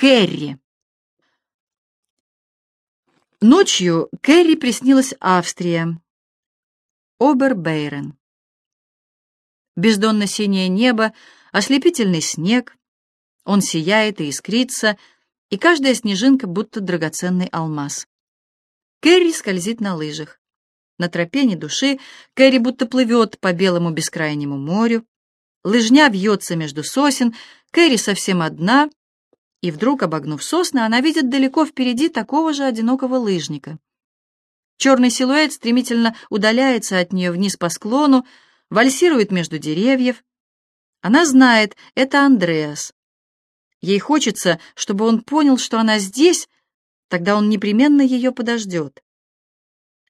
Кэрри. Ночью Кэрри приснилась Австрия. Обербейрен. Бездонно-синее небо, ослепительный снег. Он сияет и искрится, и каждая снежинка будто драгоценный алмаз. Кэрри скользит на лыжах. На тропе ни души Кэрри будто плывет по белому бескрайнему морю. Лыжня вьется между сосен, Кэрри совсем одна, и вдруг, обогнув сосны, она видит далеко впереди такого же одинокого лыжника. Черный силуэт стремительно удаляется от нее вниз по склону, вальсирует между деревьев. Она знает, это Андреас. Ей хочется, чтобы он понял, что она здесь, тогда он непременно ее подождет.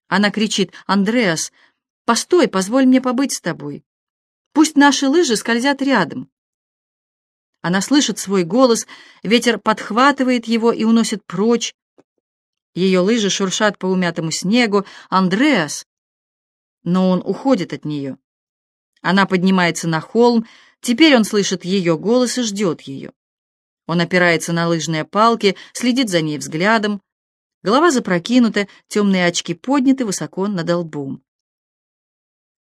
Она кричит, «Андреас, постой, позволь мне побыть с тобой. Пусть наши лыжи скользят рядом». Она слышит свой голос, ветер подхватывает его и уносит прочь. Ее лыжи шуршат по умятому снегу. «Андреас!» Но он уходит от нее. Она поднимается на холм, теперь он слышит ее голос и ждет ее. Он опирается на лыжные палки, следит за ней взглядом. Голова запрокинута, темные очки подняты высоко над лбом.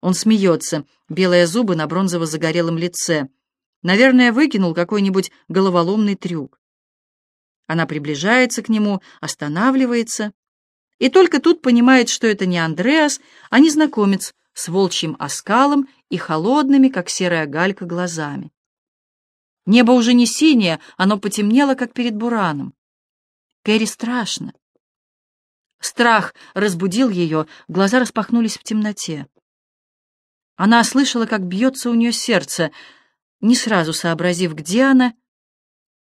Он смеется, белые зубы на бронзово-загорелом лице. Наверное, выкинул какой-нибудь головоломный трюк. Она приближается к нему, останавливается, и только тут понимает, что это не Андреас, а незнакомец с волчьим оскалом и холодными, как серая галька, глазами. Небо уже не синее, оно потемнело, как перед бураном. Кэрри страшно. Страх разбудил ее, глаза распахнулись в темноте. Она слышала, как бьется у нее сердце. Не сразу сообразив, где она,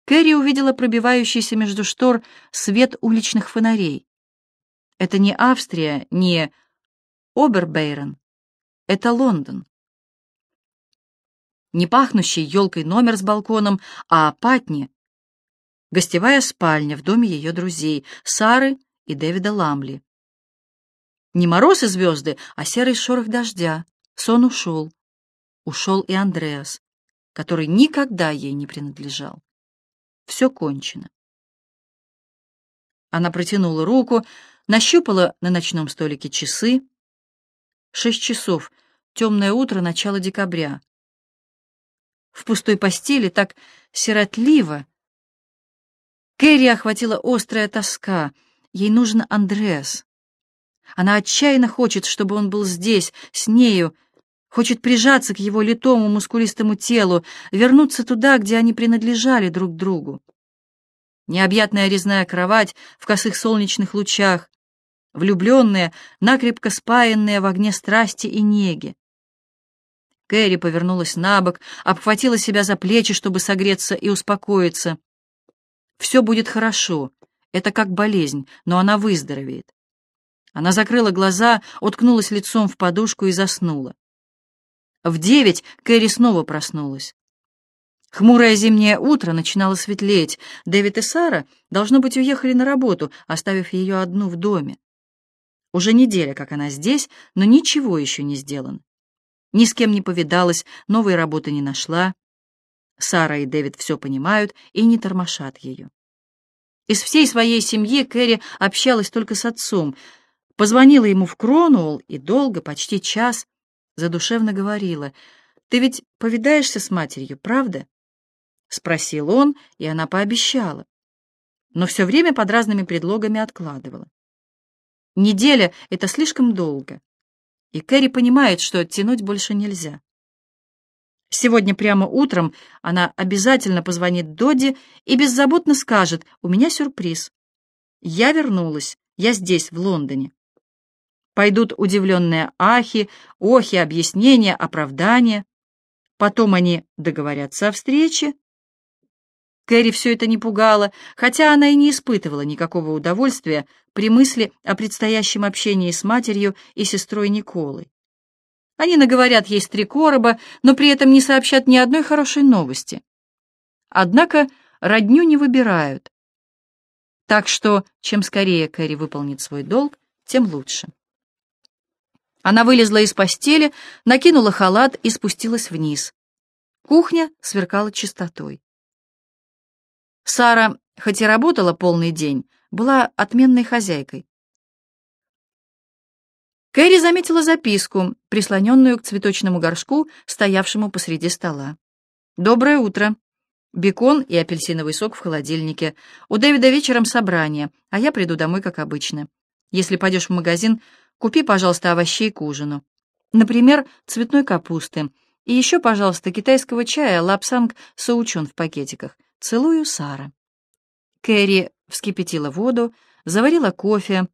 Кэрри увидела пробивающийся между штор свет уличных фонарей. Это не Австрия, не Обербейрен. Это Лондон. Не пахнущий елкой номер с балконом, а Патни. Гостевая спальня в доме ее друзей, Сары и Дэвида Ламли. Не мороз и звезды, а серый шорох дождя. Сон ушел. Ушел и Андреас, который никогда ей не принадлежал. Все кончено. Она протянула руку, нащупала на ночном столике часы. Шесть часов, темное утро, начало декабря. В пустой постели так сиротливо. Кэрри охватила острая тоска — Ей нужен Андреас. Она отчаянно хочет, чтобы он был здесь, с нею, хочет прижаться к его литому мускулистому телу, вернуться туда, где они принадлежали друг другу. Необъятная резная кровать в косых солнечных лучах, влюбленные, накрепко спаянные в огне страсти и неги. Кэрри повернулась на бок, обхватила себя за плечи, чтобы согреться и успокоиться. «Все будет хорошо. Это как болезнь, но она выздоровеет. Она закрыла глаза, уткнулась лицом в подушку и заснула. В девять Кэрри снова проснулась. Хмурое зимнее утро начинало светлеть. Дэвид и Сара, должно быть, уехали на работу, оставив ее одну в доме. Уже неделя, как она здесь, но ничего еще не сделано. Ни с кем не повидалась, новой работы не нашла. Сара и Дэвид все понимают и не тормошат ее. Из всей своей семьи Кэрри общалась только с отцом. Позвонила ему в Кронуолл и долго, почти час, задушевно говорила. «Ты ведь повидаешься с матерью, правда?» Спросил он, и она пообещала. Но все время под разными предлогами откладывала. Неделя — это слишком долго. И Кэрри понимает, что оттянуть больше нельзя. Сегодня прямо утром она обязательно позвонит Доди и беззаботно скажет «У меня сюрприз. Я вернулась. Я здесь, в Лондоне». Пойдут удивленные ахи, охи, объяснения, оправдания. Потом они договорятся о встрече. Кэрри все это не пугало, хотя она и не испытывала никакого удовольствия при мысли о предстоящем общении с матерью и сестрой Николой. Они наговорят ей три короба, но при этом не сообщат ни одной хорошей новости. Однако родню не выбирают. Так что, чем скорее Кэрри выполнит свой долг, тем лучше. Она вылезла из постели, накинула халат и спустилась вниз. Кухня сверкала чистотой. Сара, хоть и работала полный день, была отменной хозяйкой. Кэрри заметила записку, прислоненную к цветочному горшку, стоявшему посреди стола. «Доброе утро. Бекон и апельсиновый сок в холодильнике. У Дэвида вечером собрание, а я приду домой, как обычно. Если пойдешь в магазин, купи, пожалуйста, овощей к ужину. Например, цветной капусты. И еще, пожалуйста, китайского чая лапсанг саучун в пакетиках. Целую, Сара». Кэрри вскипятила воду, заварила кофе,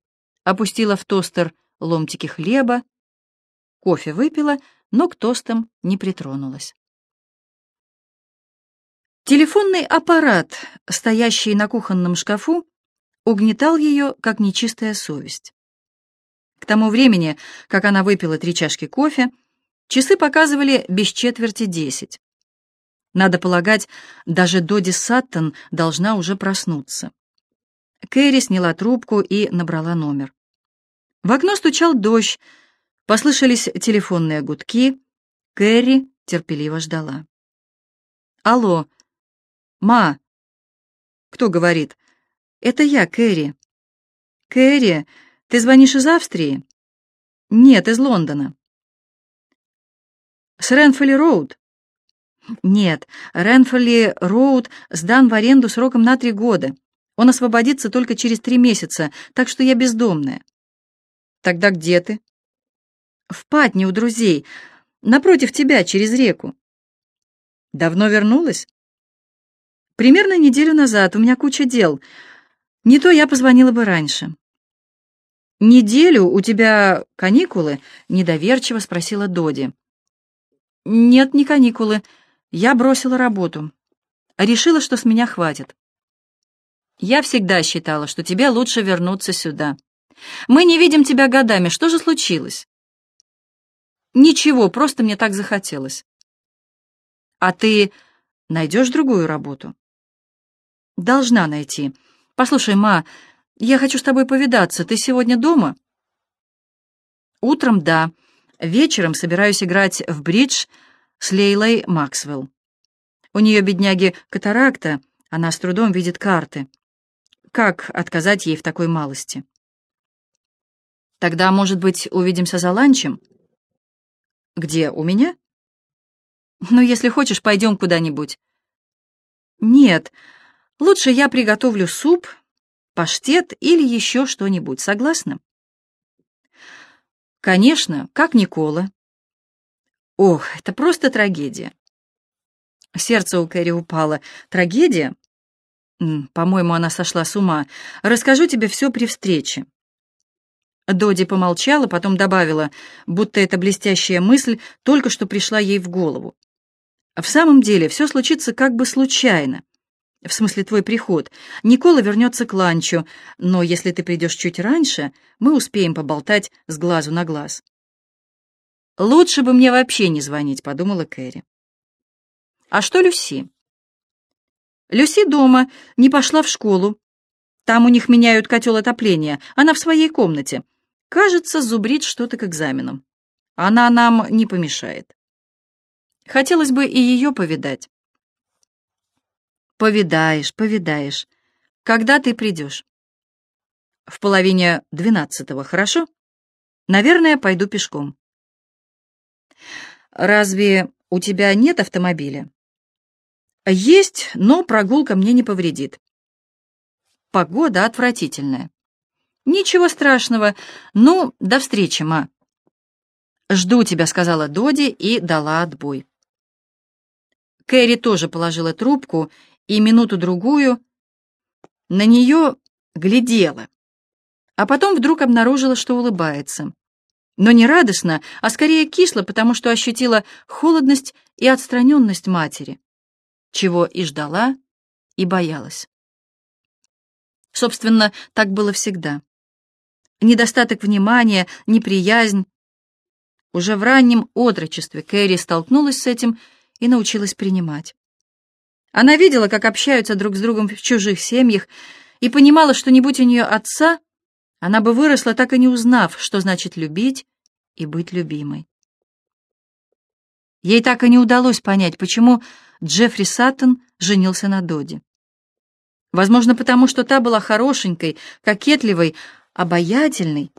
опустила в тостер ломтики хлеба. Кофе выпила, но к тостам не притронулась. Телефонный аппарат, стоящий на кухонном шкафу, угнетал ее, как нечистая совесть. К тому времени, как она выпила три чашки кофе, часы показывали без четверти десять. Надо полагать, даже Доди Саттон должна уже проснуться. Кэрри сняла трубку и набрала номер. В окно стучал дождь, послышались телефонные гудки. Кэрри терпеливо ждала. «Алло, ма!» «Кто говорит?» «Это я, Кэрри». «Кэрри, ты звонишь из Австрии?» «Нет, из Лондона». «С Ренфолли Роуд?» «Нет, Ренфолли Роуд сдан в аренду сроком на три года. Он освободится только через три месяца, так что я бездомная». Тогда где ты? В Патне у друзей, напротив тебя, через реку. Давно вернулась? Примерно неделю назад, у меня куча дел. Не то я позвонила бы раньше. «Неделю у тебя каникулы?» — недоверчиво спросила Доди. «Нет, не каникулы. Я бросила работу. Решила, что с меня хватит. Я всегда считала, что тебе лучше вернуться сюда. Мы не видим тебя годами. Что же случилось? Ничего, просто мне так захотелось. А ты найдешь другую работу? Должна найти. Послушай, ма, я хочу с тобой повидаться. Ты сегодня дома? Утром — да. Вечером собираюсь играть в бридж с Лейлой Максвелл. У нее, бедняги, катаракта, она с трудом видит карты. Как отказать ей в такой малости? Тогда, может быть, увидимся за ланчем? Где, у меня? Ну, если хочешь, пойдем куда-нибудь. Нет, лучше я приготовлю суп, паштет или еще что-нибудь, согласна? Конечно, как Никола. Ох, это просто трагедия. Сердце у Кэрри упало. Трагедия? По-моему, она сошла с ума. Расскажу тебе все при встрече. Доди помолчала, потом добавила, будто эта блестящая мысль только что пришла ей в голову. В самом деле, все случится как бы случайно. В смысле, твой приход. Никола вернется к ланчу, но если ты придешь чуть раньше, мы успеем поболтать с глазу на глаз. «Лучше бы мне вообще не звонить», — подумала Кэрри. «А что Люси?» «Люси дома, не пошла в школу. Там у них меняют котел отопления, она в своей комнате. Кажется, зубрит что-то к экзаменам. Она нам не помешает. Хотелось бы и ее повидать. Повидаешь, повидаешь. Когда ты придешь? В половине двенадцатого, хорошо? Наверное, пойду пешком. Разве у тебя нет автомобиля? Есть, но прогулка мне не повредит. Погода отвратительная. «Ничего страшного. Ну, до встречи, ма». «Жду тебя», — сказала Доди и дала отбой. Кэрри тоже положила трубку и минуту-другую на нее глядела, а потом вдруг обнаружила, что улыбается. Но не радостно, а скорее кисло, потому что ощутила холодность и отстраненность матери, чего и ждала, и боялась. Собственно, так было всегда недостаток внимания, неприязнь. Уже в раннем отрочестве Кэрри столкнулась с этим и научилась принимать. Она видела, как общаются друг с другом в чужих семьях, и понимала, что не будь у нее отца, она бы выросла, так и не узнав, что значит любить и быть любимой. Ей так и не удалось понять, почему Джеффри Саттон женился на Доди. Возможно, потому что та была хорошенькой, кокетливой, обаятельной,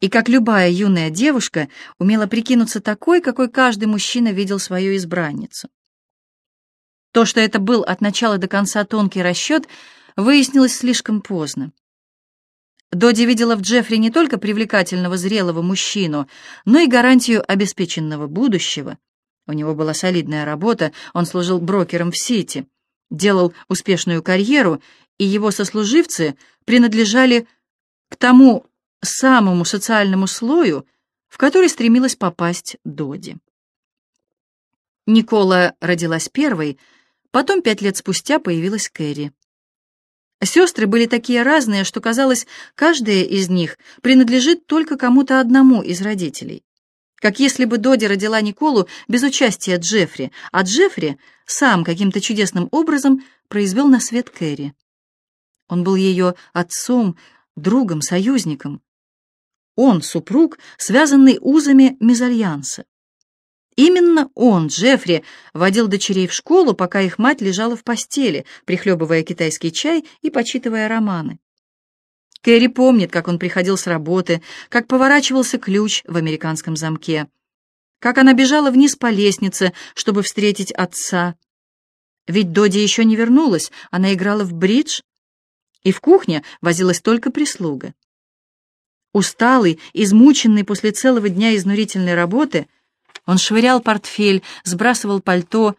и, как любая юная девушка, умела прикинуться такой, какой каждый мужчина видел свою избранницу. То, что это был от начала до конца тонкий расчет, выяснилось слишком поздно. Доди видела в Джеффри не только привлекательного зрелого мужчину, но и гарантию обеспеченного будущего. У него была солидная работа, он служил брокером в Сити, делал успешную карьеру, и его сослуживцы принадлежали к тому самому социальному слою, в который стремилась попасть Доди. Никола родилась первой, потом пять лет спустя появилась Кэрри. Сестры были такие разные, что, казалось, каждая из них принадлежит только кому-то одному из родителей. Как если бы Доди родила Николу без участия Джеффри, а Джеффри сам каким-то чудесным образом произвел на свет Кэрри. Он был ее отцом, другом, союзником. Он, супруг, связанный узами мезальянса. Именно он, Джеффри, водил дочерей в школу, пока их мать лежала в постели, прихлебывая китайский чай и почитывая романы. Кэрри помнит, как он приходил с работы, как поворачивался ключ в американском замке, как она бежала вниз по лестнице, чтобы встретить отца. Ведь Доди еще не вернулась, она играла в бридж, и в кухне возилась только прислуга. Усталый, измученный после целого дня изнурительной работы, он швырял портфель, сбрасывал пальто,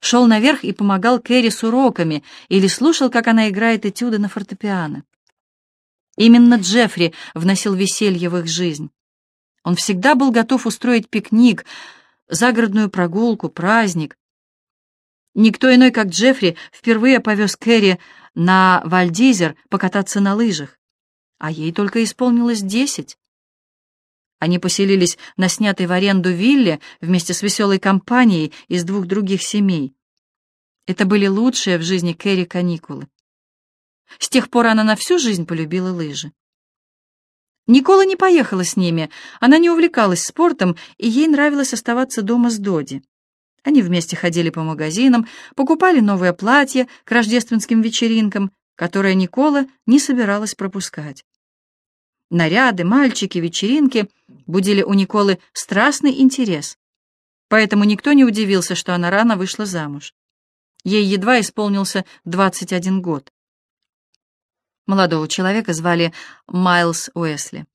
шел наверх и помогал Кэрри с уроками или слушал, как она играет этюды на фортепиано. Именно Джеффри вносил веселье в их жизнь. Он всегда был готов устроить пикник, загородную прогулку, праздник. Никто иной, как Джеффри, впервые повез Кэрри на Вальдизер покататься на лыжах а ей только исполнилось десять. Они поселились на снятой в аренду вилле вместе с веселой компанией из двух других семей. Это были лучшие в жизни Кэрри каникулы. С тех пор она на всю жизнь полюбила лыжи. Никола не поехала с ними, она не увлекалась спортом, и ей нравилось оставаться дома с Доди. Они вместе ходили по магазинам, покупали новое платье к рождественским вечеринкам, которое Никола не собиралась пропускать. Наряды, мальчики, вечеринки будили у Николы страстный интерес, поэтому никто не удивился, что она рано вышла замуж. Ей едва исполнился 21 год. Молодого человека звали Майлз Уэсли.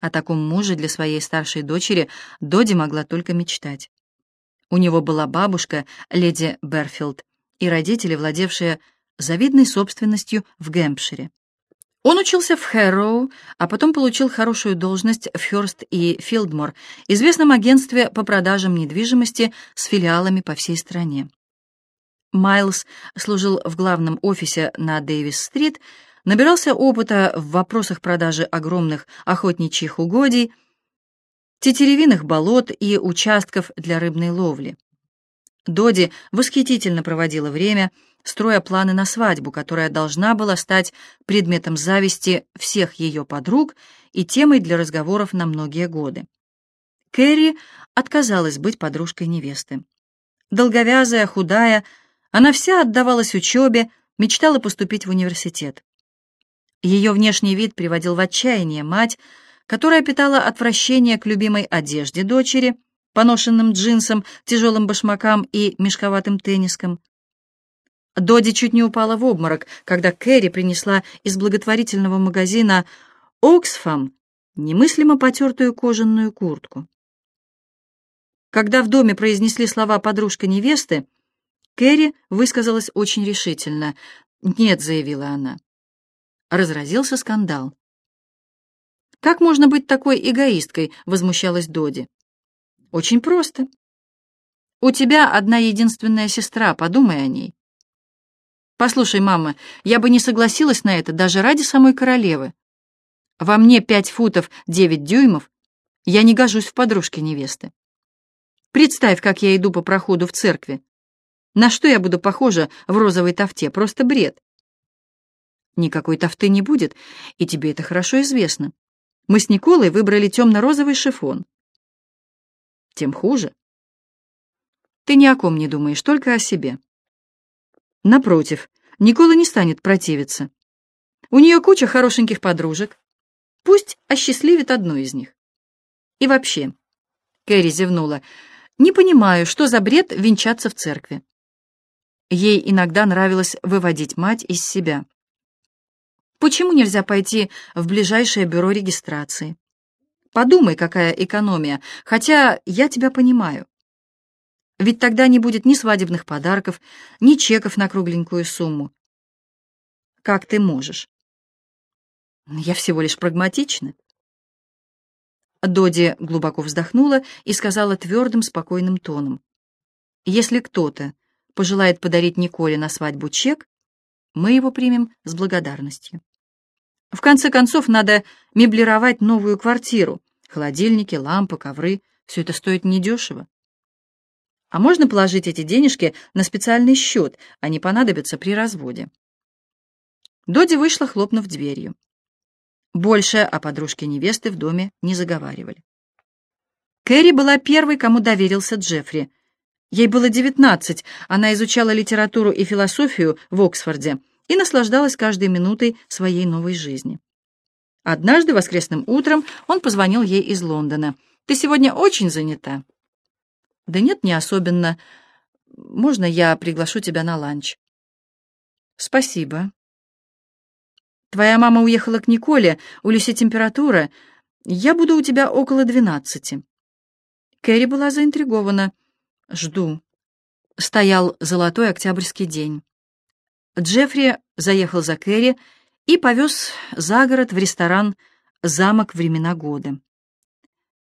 О таком муже для своей старшей дочери Доди могла только мечтать. У него была бабушка, леди Берфилд, и родители, владевшие завидной собственностью в Гэмпшире. Он учился в Хэрроу, а потом получил хорошую должность в Хёрст и Филдмор, известном агентстве по продажам недвижимости с филиалами по всей стране. Майлз служил в главном офисе на Дэвис-стрит, набирался опыта в вопросах продажи огромных охотничьих угодий, тетеревиных болот и участков для рыбной ловли. Доди восхитительно проводила время, строя планы на свадьбу, которая должна была стать предметом зависти всех ее подруг и темой для разговоров на многие годы. Кэрри отказалась быть подружкой невесты. Долговязая, худая, она вся отдавалась учебе, мечтала поступить в университет. Ее внешний вид приводил в отчаяние мать, которая питала отвращение к любимой одежде дочери, поношенным джинсам, тяжелым башмакам и мешковатым теннискам. Доди чуть не упала в обморок, когда Кэрри принесла из благотворительного магазина «Оксфам» немыслимо потертую кожаную куртку. Когда в доме произнесли слова «подружка невесты», Кэрри высказалась очень решительно. «Нет», — заявила она. Разразился скандал. «Как можно быть такой эгоисткой?» — возмущалась Доди. «Очень просто. У тебя одна единственная сестра, подумай о ней. Послушай, мама, я бы не согласилась на это даже ради самой королевы. Во мне пять футов девять дюймов. Я не гожусь в подружке невесты. Представь, как я иду по проходу в церкви. На что я буду похожа в розовой тофте? Просто бред. Никакой тофты не будет, и тебе это хорошо известно. Мы с Николой выбрали темно-розовый шифон. Тем хуже. Ты ни о ком не думаешь, только о себе. Напротив, Никола не станет противиться. У нее куча хорошеньких подружек. Пусть осчастливит одну из них. И вообще, Кэрри зевнула, не понимаю, что за бред венчаться в церкви. Ей иногда нравилось выводить мать из себя. Почему нельзя пойти в ближайшее бюро регистрации? Подумай, какая экономия, хотя я тебя понимаю. Ведь тогда не будет ни свадебных подарков, ни чеков на кругленькую сумму. Как ты можешь? Я всего лишь прагматична. Доди глубоко вздохнула и сказала твердым, спокойным тоном. Если кто-то пожелает подарить Николе на свадьбу чек, мы его примем с благодарностью. В конце концов, надо меблировать новую квартиру. Холодильники, лампы, ковры — все это стоит недешево. А можно положить эти денежки на специальный счет, они понадобятся при разводе. Доди вышла, хлопнув дверью. Больше о подружке невесты в доме не заговаривали. Кэрри была первой, кому доверился Джеффри. Ей было девятнадцать, она изучала литературу и философию в Оксфорде и наслаждалась каждой минутой своей новой жизни. Однажды воскресным утром он позвонил ей из Лондона. «Ты сегодня очень занята?» «Да нет, не особенно. Можно я приглашу тебя на ланч?» «Спасибо». «Твоя мама уехала к Николе, у Люси температура. Я буду у тебя около двенадцати». Кэрри была заинтригована. «Жду». Стоял золотой октябрьский день. Джеффри заехал за Кэрри и повез за город в ресторан «Замок времена года».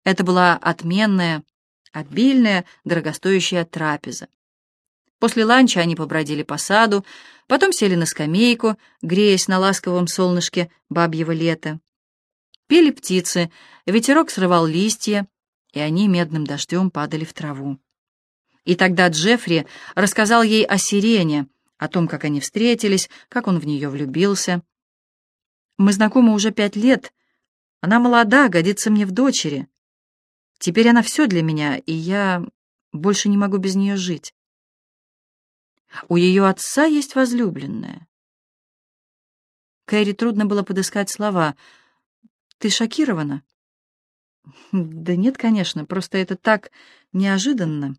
Это была отменная, обильная, дорогостоящая трапеза. После ланча они побродили по саду, потом сели на скамейку, греясь на ласковом солнышке бабьего лета. Пели птицы, ветерок срывал листья, и они медным дождем падали в траву. И тогда Джеффри рассказал ей о сирене, о том, как они встретились, как он в нее влюбился. «Мы знакомы уже пять лет. Она молода, годится мне в дочери. Теперь она все для меня, и я больше не могу без нее жить. У ее отца есть возлюбленная». Кэрри трудно было подыскать слова. «Ты шокирована?» «Да нет, конечно, просто это так неожиданно».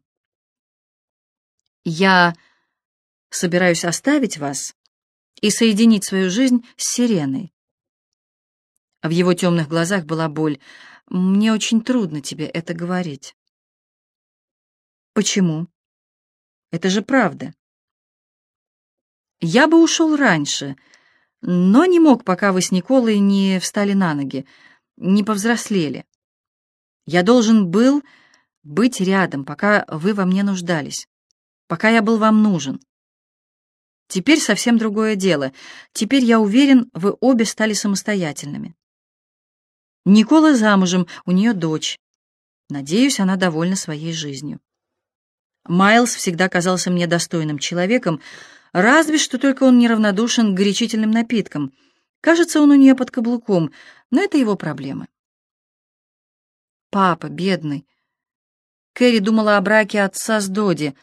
«Я собираюсь оставить вас и соединить свою жизнь с Сиреной. В его темных глазах была боль. Мне очень трудно тебе это говорить. Почему? Это же правда. Я бы ушел раньше, но не мог, пока вы с Николой не встали на ноги, не повзрослели. Я должен был быть рядом, пока вы во мне нуждались, пока я был вам нужен. Теперь совсем другое дело. Теперь, я уверен, вы обе стали самостоятельными. Никола замужем, у нее дочь. Надеюсь, она довольна своей жизнью. Майлз всегда казался мне достойным человеком, разве что только он неравнодушен к горячительным напиткам. Кажется, он у нее под каблуком, но это его проблемы. Папа, бедный. Кэрри думала о браке отца с Доди.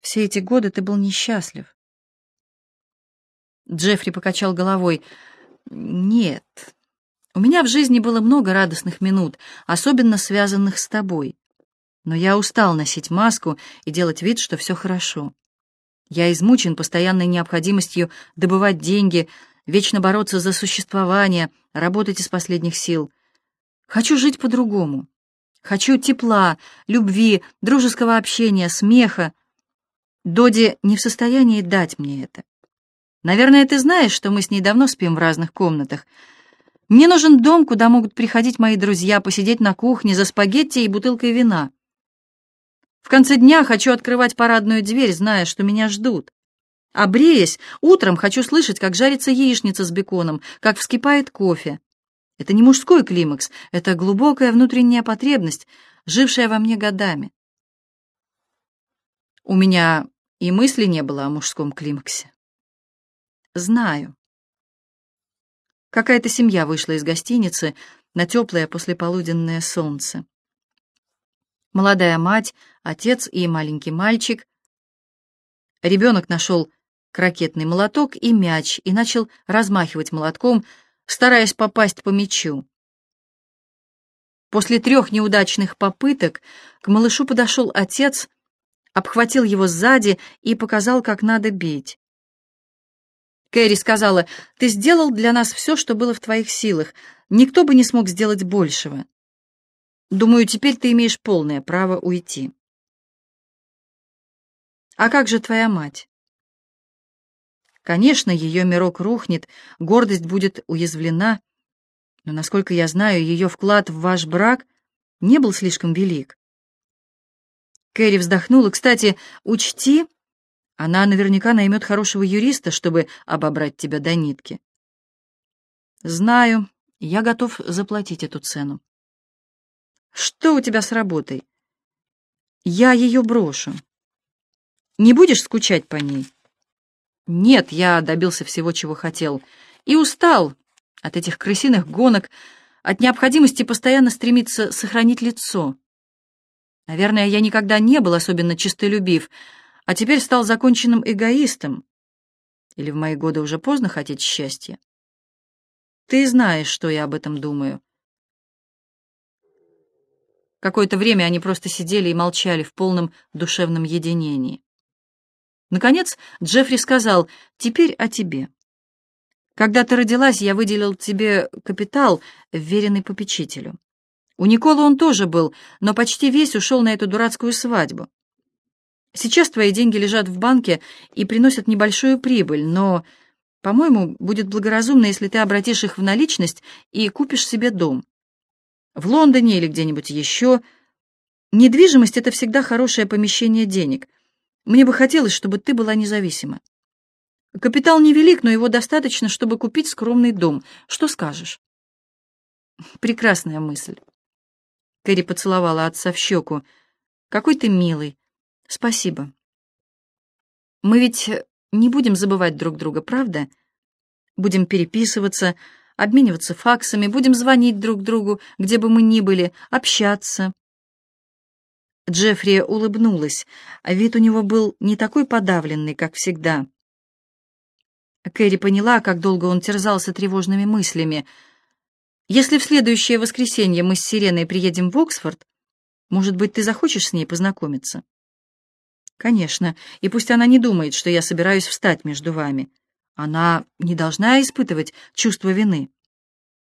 Все эти годы ты был несчастлив. Джеффри покачал головой. «Нет, у меня в жизни было много радостных минут, особенно связанных с тобой. Но я устал носить маску и делать вид, что все хорошо. Я измучен постоянной необходимостью добывать деньги, вечно бороться за существование, работать из последних сил. Хочу жить по-другому. Хочу тепла, любви, дружеского общения, смеха. Доди не в состоянии дать мне это. Наверное, ты знаешь, что мы с ней давно спим в разных комнатах. Мне нужен дом, куда могут приходить мои друзья, посидеть на кухне за спагетти и бутылкой вина. В конце дня хочу открывать парадную дверь, зная, что меня ждут. А бреясь, утром хочу слышать, как жарится яичница с беконом, как вскипает кофе. Это не мужской климакс, это глубокая внутренняя потребность, жившая во мне годами. У меня и мысли не было о мужском климаксе. Знаю. Какая-то семья вышла из гостиницы на теплое послеполуденное солнце. Молодая мать, отец и маленький мальчик. Ребенок нашел крокетный молоток и мяч и начал размахивать молотком, стараясь попасть по мячу. После трех неудачных попыток к малышу подошел отец, обхватил его сзади и показал, как надо бить. Кэрри сказала, «Ты сделал для нас все, что было в твоих силах. Никто бы не смог сделать большего. Думаю, теперь ты имеешь полное право уйти». «А как же твоя мать?» Конечно, ее мирок рухнет, гордость будет уязвлена, но, насколько я знаю, ее вклад в ваш брак не был слишком велик. Кэрри вздохнула. «Кстати, учти, она наверняка наймет хорошего юриста, чтобы обобрать тебя до нитки». «Знаю, я готов заплатить эту цену». «Что у тебя с работой?» «Я ее брошу». «Не будешь скучать по ней?» «Нет, я добился всего, чего хотел. И устал от этих крысиных гонок, от необходимости постоянно стремиться сохранить лицо. Наверное, я никогда не был особенно честолюбив, а теперь стал законченным эгоистом. Или в мои годы уже поздно хотеть счастья? Ты знаешь, что я об этом думаю. Какое-то время они просто сидели и молчали в полном душевном единении. Наконец Джеффри сказал, «Теперь о тебе». Когда ты родилась, я выделил тебе капитал, вверенный попечителю. У Николы он тоже был, но почти весь ушел на эту дурацкую свадьбу. Сейчас твои деньги лежат в банке и приносят небольшую прибыль, но, по-моему, будет благоразумно, если ты обратишь их в наличность и купишь себе дом. В Лондоне или где-нибудь еще. Недвижимость — это всегда хорошее помещение денег. Мне бы хотелось, чтобы ты была независима. Капитал невелик, но его достаточно, чтобы купить скромный дом. Что скажешь? Прекрасная мысль. Кэрри поцеловала отца в щеку. Какой ты милый. Спасибо. Мы ведь не будем забывать друг друга, правда? Будем переписываться, обмениваться факсами, будем звонить друг другу, где бы мы ни были, общаться. Джеффри улыбнулась, а вид у него был не такой подавленный, как всегда. Кэрри поняла, как долго он терзался тревожными мыслями. «Если в следующее воскресенье мы с Сиреной приедем в Оксфорд, может быть, ты захочешь с ней познакомиться?» «Конечно, и пусть она не думает, что я собираюсь встать между вами. Она не должна испытывать чувство вины.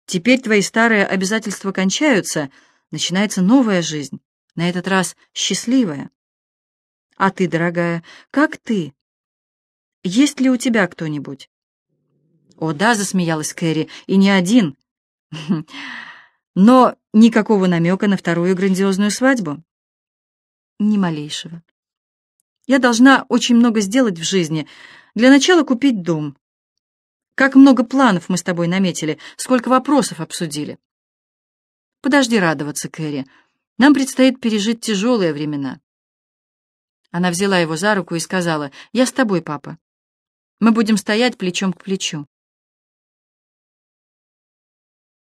Теперь твои старые обязательства кончаются, начинается новая жизнь, на этот раз счастливая. А ты, дорогая, как ты?» Есть ли у тебя кто-нибудь?» «О, да», — засмеялась Кэрри, — «и не один». «Но никакого намека на вторую грандиозную свадьбу?» «Ни малейшего. Я должна очень много сделать в жизни. Для начала купить дом. Как много планов мы с тобой наметили, сколько вопросов обсудили. Подожди радоваться, Кэрри. Нам предстоит пережить тяжелые времена». Она взяла его за руку и сказала, «Я с тобой, папа. Мы будем стоять плечом к плечу.